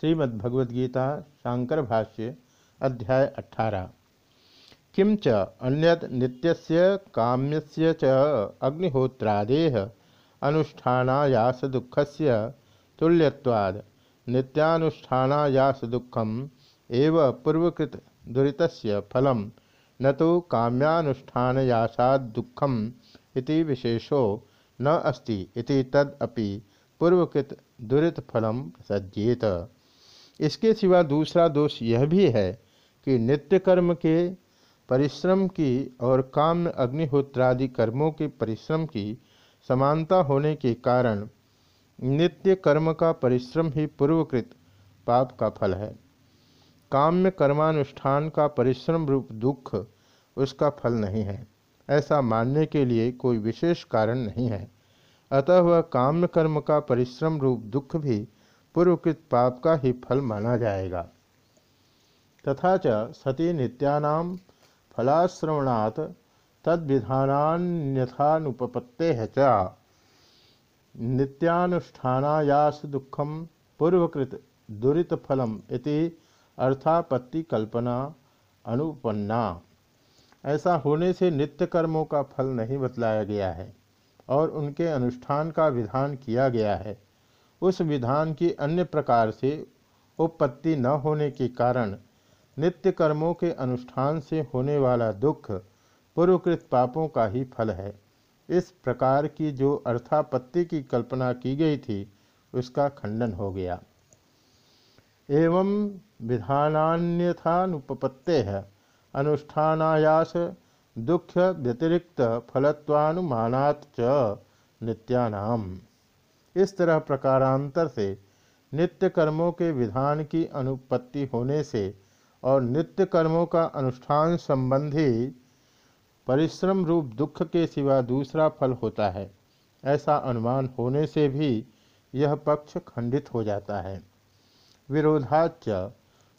श्रीमद्भगवद्गीता शांकर भाष्य अध्याय अठारह। किं च अन्यद नित्यस्य काम्यस्य च अग्निहोत्रादेह अनुष्ठानायास दुःखस्य तुल्यत्वाद नित्यानुष्ठानायास दुःखम एव पूर्वकृत दुरितस्य फलम न तो काम्यानुष्ठानयासाद दुःखम इति विशेषो न अस्ति इति तदपि पूर्वकृत दुरित फलम सज्जेत। इसके सिवा दूसरा दोष यह भी है कि नित्य कर्म के परिश्रम की और काम अग्निहोत्रादि कर्मों के परिश्रम की समानता होने के कारण नित्य कर्म का परिश्रम ही पूर्वकृत पाप का फल है। काम्य कर्मानुष्ठान का परिश्रम रूप दुख उसका फल नहीं है। ऐसा मानने के लिए कोई विशेष कारण नहीं है। अतः वह काम्य कर्म का परिश्रम रूप दुख भी पूर्वकृत पाप का ही फल माना जाएगा। तथा च सती नित्यानाम फलाश्रवणात् तद्विधानुपत्ते च। नित्यानुष्ठानायास दुखम पूर्वकृत दुरीत फलम इति अर्थापत्ति कल्पना अनुपन्ना। ऐसा होने से नित्य कर्मों का फल नहीं बतलाया गया है और उनके अनुष्ठान का विधान किया गया है। उस विधान की अन्य प्रकार से उपपत्ति न होने के कारण नित्य कर्मों के अनुष्ठान से होने वाला दुख पूर्वकृत पापों का ही फल है। इस प्रकार की जो अर्थापत्ति की कल्पना की गई थी, उसका खंडन हो गया। एवं विधानान्यथानुपत्ते है अनुष्ठानायास दुख व्यतिरिक्त फलत्वानुमानात् च नित्यानाम। इस तरह प्रकारांतर से नित्य कर्मों के विधान की अनुपत्ति होने से और नित्य कर्मों का अनुष्ठान संबंधी परिश्रम रूप दुख के सिवा दूसरा फल होता है, ऐसा अनुमान होने से भी यह पक्ष खंडित हो जाता है। विरोधाच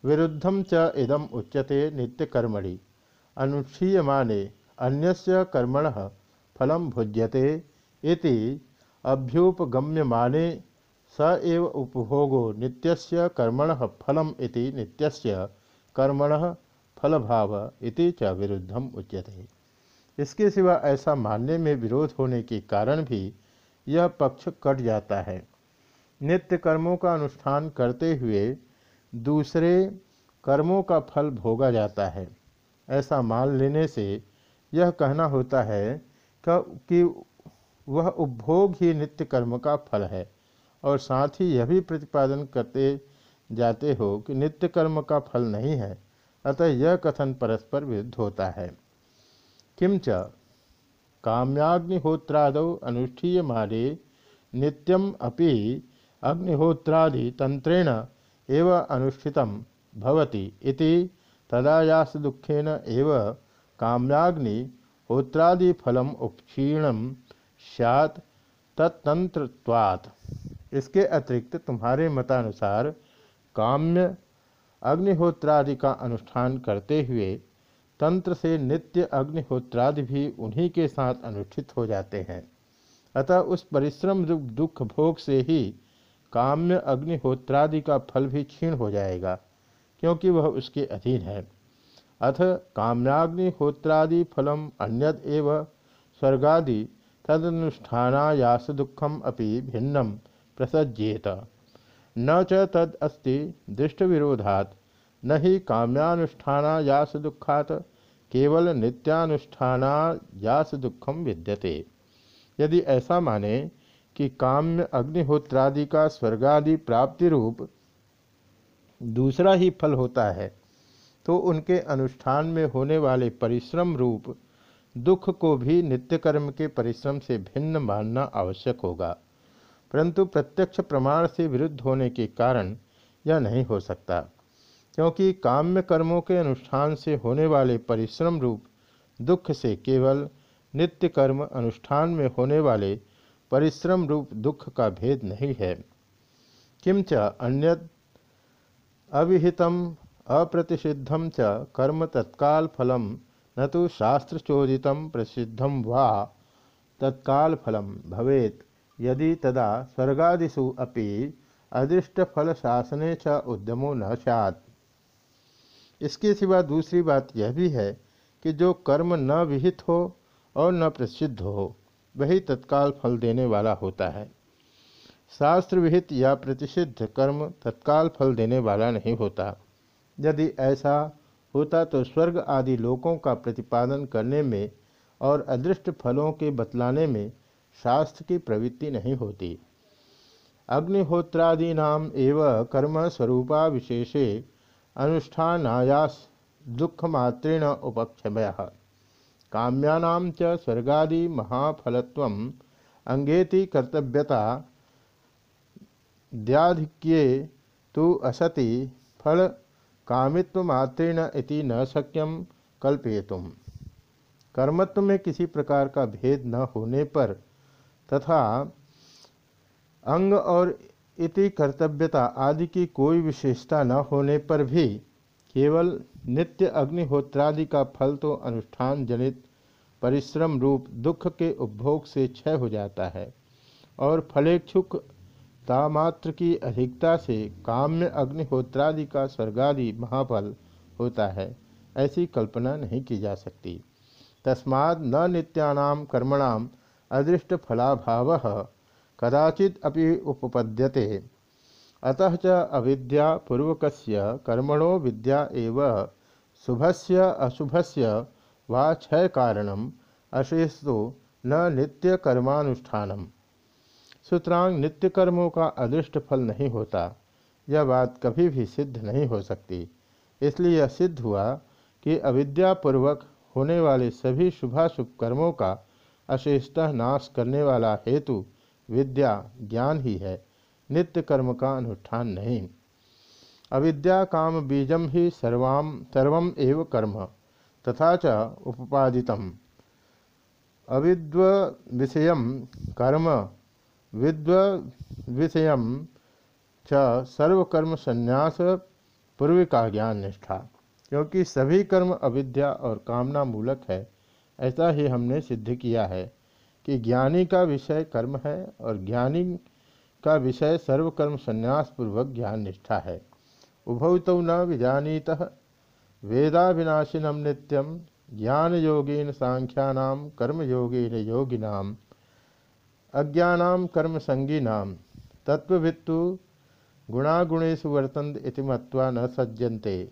विरुद्धम च इदम उच्यते नित्यकर्मणि, अनुष्ठीयमाने अन्यस्य कर्मण फलम भुज्यते इति अभ्युपगम्यमाने स एव उपभोगो नित्यस्य कर्मण फलम इति नित्यस्य कर्मण फलभाव इति च विरुद्धम उच्यते। इसके सिवा ऐसा मानने में विरोध होने के कारण भी यह पक्ष कट जाता है। नित्य कर्मों का अनुष्ठान करते हुए दूसरे कर्मों का फल भोगा जाता है। ऐसा मान लेने से यह कहना होता है कि वह उपभोग ही नित्य कर्म का फल है। और साथ ही यह भी प्रतिपादन करते जाते हो कि नित्य कर्म का फल नहीं है, अतः यह कथन परस्पर विरुद्ध होता है। किंच काम्याग्निहोत्राद अनुष्ठीय मारे नित्यम अपि अग्निहोत्रादि तंत्रेण एव अनुष्ठित भवति इति तदायास दुखेन एव काम्याग्नि होत्रादि फलम उपक्षीणम सैत तत्तंत्रवात् इसके अतिरिक्त तुम्हारे मतानुसार काम्य अग्निहोत्रादि का अनुष्ठान करते हुए तंत्र से नित्य अग्निहोत्रादि भी उन्हीं के साथ अनुष्ठित हो जाते हैं। अतः उस परिश्रम रूप दुख भोग से ही काम्य अग्निहोत्रादि का फल भी क्षीण हो जाएगा, क्योंकि वह उसके अधीन है। अथ काम्याग्निहोत्रादि फलम अन्यद एव स्वर्गादि तदनुष्ठानायास दुखम अपि भिन्नम प्रसज्येत। न च तद अस्ति न ही काम्यानुष्ठानायास दुखात केवल नित्यानुष्ठानायास दुखम विद्यते। यदि ऐसा माने कि काम्य अग्निहोत्रादि का स्वर्गादि प्राप्ति रूप दूसरा ही फल होता है तो उनके अनुष्ठान में होने वाले परिश्रम रूप दुख को भी नित्य कर्म के परिश्रम से भिन्न मानना आवश्यक होगा। परंतु प्रत्यक्ष प्रमाण से विरुद्ध होने के कारण यह नहीं हो सकता, क्योंकि काम्य कर्मों के अनुष्ठान से होने वाले परिश्रम रूप दुख से केवल नित्य कर्म अनुष्ठान में होने वाले परिश्रम रूप दुख का भेद नहीं है। किंच अन्य अविहितम अप्रतिषिद्धम च कर्म तत्काल फलम न तो शास्त्रचोदित प्रसिद्धम वा। तत्काल फलम भवेत। यदि तदा स्वर्गादिषु अपि अदृष्ट फल शासने च उद्यमो न सैत इसके सिवा दूसरी बात यह भी है कि जो कर्म न विहित हो और न प्रसिद्ध हो, वही तत्काल फल देने वाला होता है। शास्त्र विहित या प्रतिषिद्ध कर्म तत्काल फल देने वाला नहीं होता। यदि ऐसा होता तो स्वर्ग आदि लोकों का प्रतिपादन करने में और अदृष्ट फलों के बतलाने में शास्त्र की प्रवृत्ति नहीं होती। अग्निहोत्रादीना एवं कर्म स्वरूपा विशेषे अनुष्ठानायास दुखमात्रेण उपक्षमय। काम्यानाम च स्वर्गादि महाफलत्व अंगेति कर्तव्यता द्याधिक्ये तो असति फल कामित्वमात्रेण इति न शक्यम कल्पयितुम। कर्मत्व में किसी प्रकार का भेद न होने पर तथा अंग और इति कर्तव्यता आदि की कोई विशेषता न होने पर भी केवल नित्य अग्निहोत्रादि का फल तो अनुष्ठान जनित परिश्रम रूप दुख के उपभोग से क्षय हो जाता है और फलेक्षुक तामात्र की अधिकता से काम्य अग्निहोत्रादि का स्वर्गादि महाफल होता है, ऐसी कल्पना नहीं की जा सकती। तस्माद् न नित्यानाम कर्मणाम अदृष्ट फलाभाव कदाचित अपि उपपद्यते। अतः च अविद्यापूर्वक कर्मणो विद्या एव। शुभस्य अशुभस्य वा क्षय कारणम अशेषो न नित्य कर्मानुष्ठानम सुतरांग नित्य कर्मों का अदृष्ट फल नहीं होता, यह बात कभी भी सिद्ध नहीं हो सकती। इसलिए यह सिद्ध हुआ कि अविद्यापूर्वक होने वाले सभी शुभाशुभ कर्मों का अशेषतः नाश करने वाला हेतु विद्या ज्ञान ही है नित्य कर्म का अनुष्ठान नहीं। अविद्या काम बीजम ही सर्वाम सर्वम एव कर्म, तथा च उपपादित अविद्व विषय कर्म विद्व विषय च सर्वकर्म संन्यास पूर्व का ज्ञान निष्ठा क्योंकि सभी कर्म अविद्या और कामना मूलक है, ऐसा ही हमने सिद्ध किया है कि ज्ञानी का विषय कर्म है और ज्ञानी का विषय सर्वकर्म संन्यास पूर्वक ज्ञान निष्ठा है। उभौ तो न विजानीत वेदाविनाशिनम नित्यम ज्ञान योगेन सांख्यानाम कर्म योगेन योगिनाम। अज्ञानाम कर्म संगीनाम। तत्वभित्तु गुणागुणेशु वर्तन्त इति मत्वा न सज्जन्ते।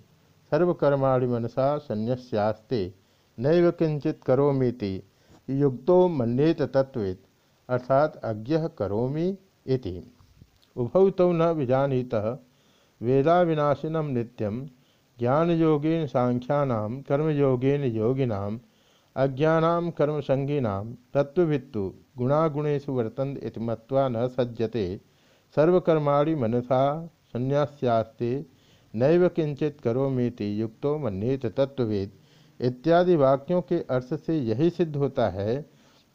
सर्वकर्माणि मनसा संन्यास्ते नैव किंचित करोमीति। युक्तो मन्येत तत्वित अर्थात अज्ञ करोमि इति। उभौ तौ न विजानीत। वेदाविनाशिनम नित्यम ज्ञान योगेन सांख्यानाम कर्मयोगेन योगिनाम अज्ञानाम कर्मसंगीनाम तत्वभित्तु गुणागुणेशु वर्तन इति मत्वा न सज्जते। सर्वकर्माणि मनसा संन्यास्यास्ते, नैव किंचित करोमीति युक्तो मन्येत तत्ववेद इत्यादि वाक्यों के अर्थ से यही सिद्ध होता है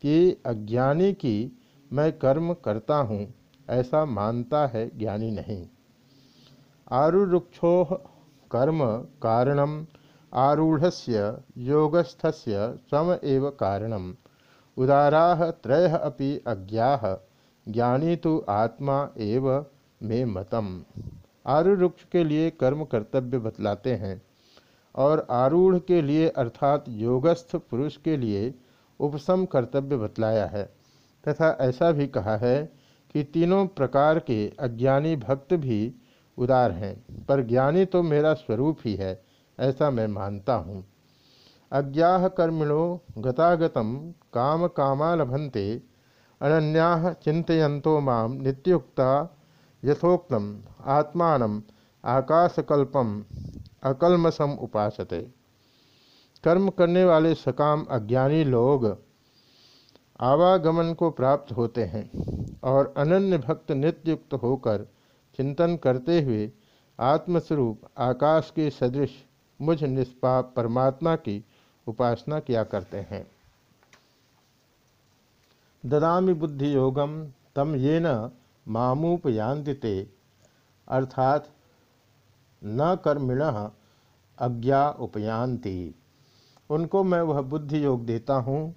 कि अज्ञानी की मैं कर्म करता हूँ, ऐसा मानता है ज्ञानी नहीं। आरुक्षो कर्म कारणम, आरूढ़स्य योगस्थस्य सम एव कारणम। उदारा त्रय अपि अज्ञा। ज्ञानी तो आत्मा एव में मतम। आरुक्ष के लिए कर्म कर्तव्य बतलाते हैं। और आरूढ़ के लिए अर्थात योगस्थ पुरुष के लिए उपसम कर्तव्य बतलाया है। तथा ऐसा भी कहा है कि तीनों प्रकार के अज्ञानी भक्त भी उदार हैं। पर ज्ञानी तो मेरा स्वरूप ही है, ऐसा मैं मानता हूँ। अज्ञा कर्मिणो गतागतम काम कामा लभंते अनन्या चिंतो माम नित्युक्ता यथोक्तम आत्मान आकाशकल्पम अकलमसम उपासते। कर्म करने वाले सकाम अज्ञानी लोग आवागमन को प्राप्त होते हैं और अनन्य भक्त नित्युक्त होकर चिंतन करते हुए आत्मस्वरूप आकाश के सदृश मुझ निष्पाप परमात्मा की उपासना किया करते हैं। ददामि बुद्धि योगम, तम ये न मामूपयांतिते अर्थात न कर्मिण अज्ञा उपयांति उनको मैं वह बुद्धि योग देता हूँ,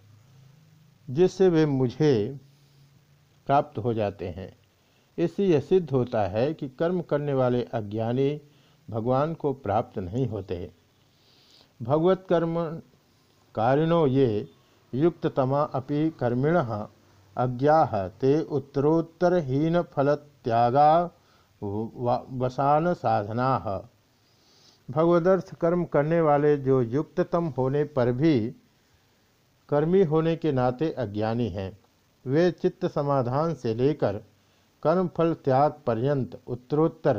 जिससे वे मुझे प्राप्त हो जाते हैं। इससे यह सिद्ध होता है कि कर्म करने वाले अज्ञानी भगवान को प्राप्त नहीं होते। भगवत कर्म कारिणो ये युक्ततमा अपि कर्मिण अज्ञा ते उत्तरोत्तरहीन फल त्यागा वसान साधना भगवदर्थ कर्म करने वाले जो युक्ततम होने पर भी कर्मी होने के नाते अज्ञानी हैं। वे चित्त समाधान से लेकर कर्मफल त्याग पर्यंत उत्तरोत्तर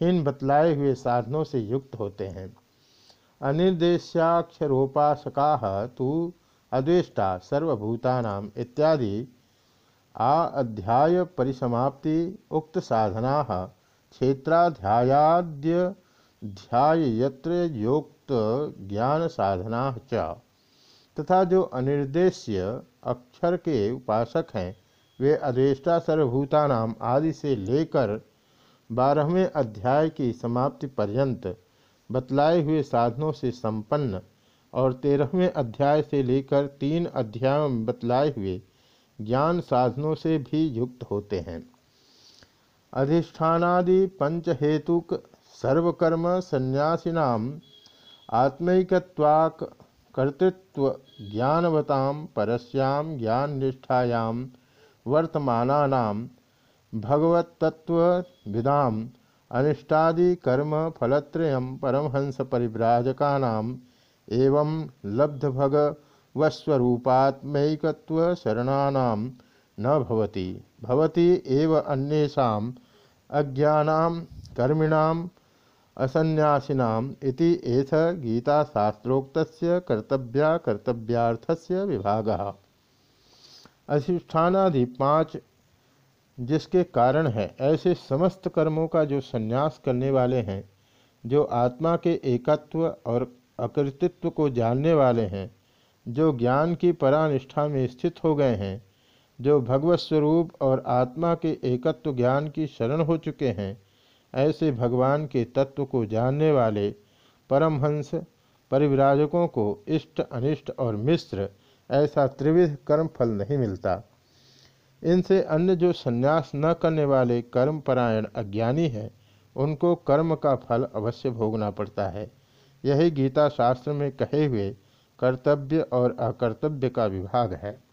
हीन बतलाए हुए साधनों से युक्त होते हैं। अनिर्देशाक्षरोपासका तो अद्वेष्टा सर्वभूता इत्यादि आ अध्याय परिसमाप्ति उक्त साधना क्षेत्राध्यायाद्य योक्त ज्ञान साधना च। तथा जो अनिर्देश्य अक्षर के उपासक हैं, वे अदेष्टा सर्वभूतानाम आदि से लेकर बारहवें अध्याय की समाप्ति पर्यंत बतलाए हुए साधनों से संपन्न और तेरहवें अध्याय से लेकर तीन अध्यायों में बतलाए हुए ज्ञान साधनों से भी युक्त होते हैं। अधिष्ठानादि पंचहेतुक सर्वकर्म संन्यासीनाम आत्मैकत्वाक कर्तृत्व ज्ञानवताम परस्याम ज्ञान निष्ठायाम वर्तमानानाम भगवतत्वविदाम अनिष्टादि कर्म फलत्रय परमहंस परिव्राजकानाम एवं लब्ध भगवस्वरूपात्मैकत्व शरणानाम न भवति। भवति एव अन्येषाम अज्ञानाम कर्मिणाम असन्यासीनाम इति एथ गीता शास्त्रोक्त कर्तव्या कर्तव्यार्थस्य विभाग। अधिष्ठानादि पाँच जिसके कारण है, ऐसे समस्त कर्मों का जो संन्यास करने वाले हैं, जो आत्मा के एकत्व और अकृतित्व को जानने वाले हैं, जो ज्ञान की परानिष्ठा में स्थित हो गए हैं, जो भगवत स्वरूप और आत्मा के एकत्व ज्ञान की शरण हो चुके हैं, ऐसे भगवान के तत्व को जानने वाले परमहंस, परिविराजकों को इष्ट अनिष्ट और मिश्र, ऐसा त्रिविध कर्म फल नहीं मिलता। इनसे अन्य जो संन्यास न करने वाले कर्मपरायण अज्ञानी हैं, उनको कर्म का फल अवश्य भोगना पड़ता है। यही गीता शास्त्र में कहे हुए कर्तव्य और अकर्तव्य का विभाग है।